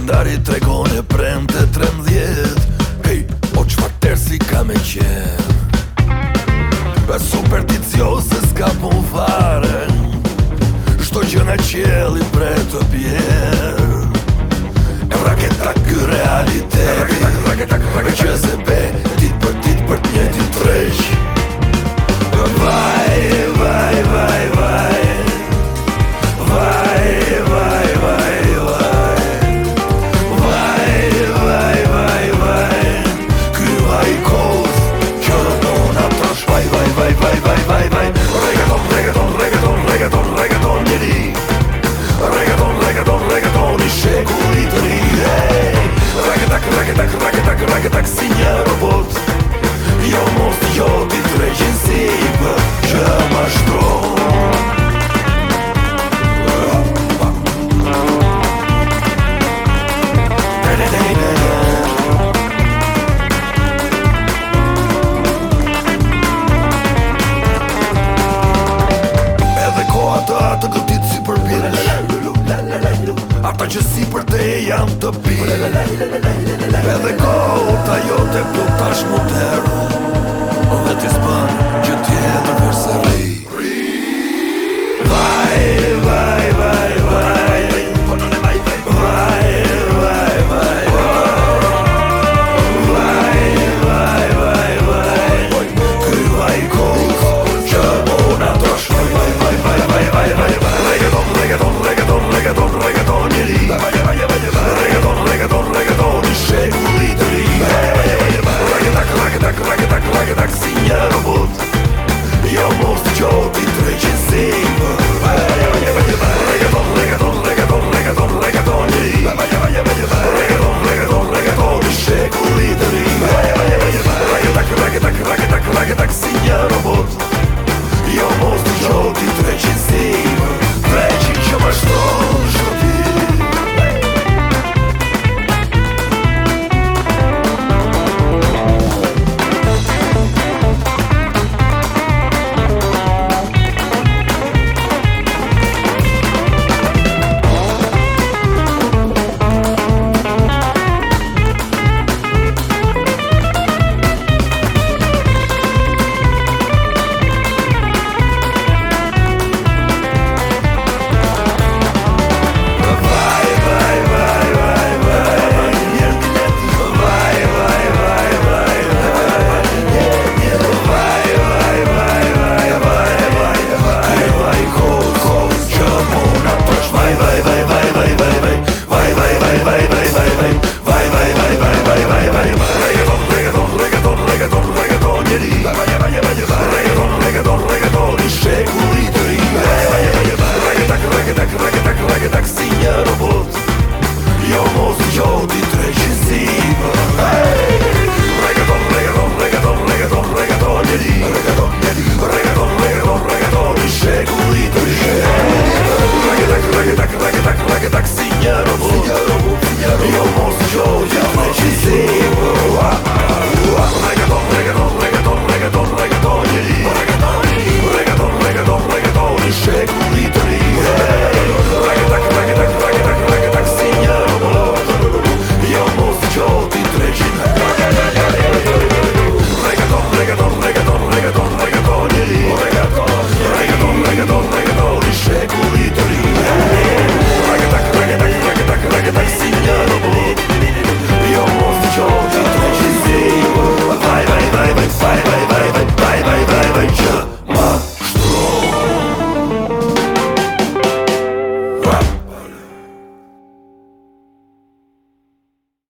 kalendari të regone prem të trem djetë Hej, o qëfar tërë si ka me qenë Be supersticiose s'ka mu fare Shto që në qeli pre të pjerë E vraketak realiteti E vraketak, vraketak, vraketak, të këtit si për bir Ata që si për te jam të bir Edhe kota jo të tash më të heru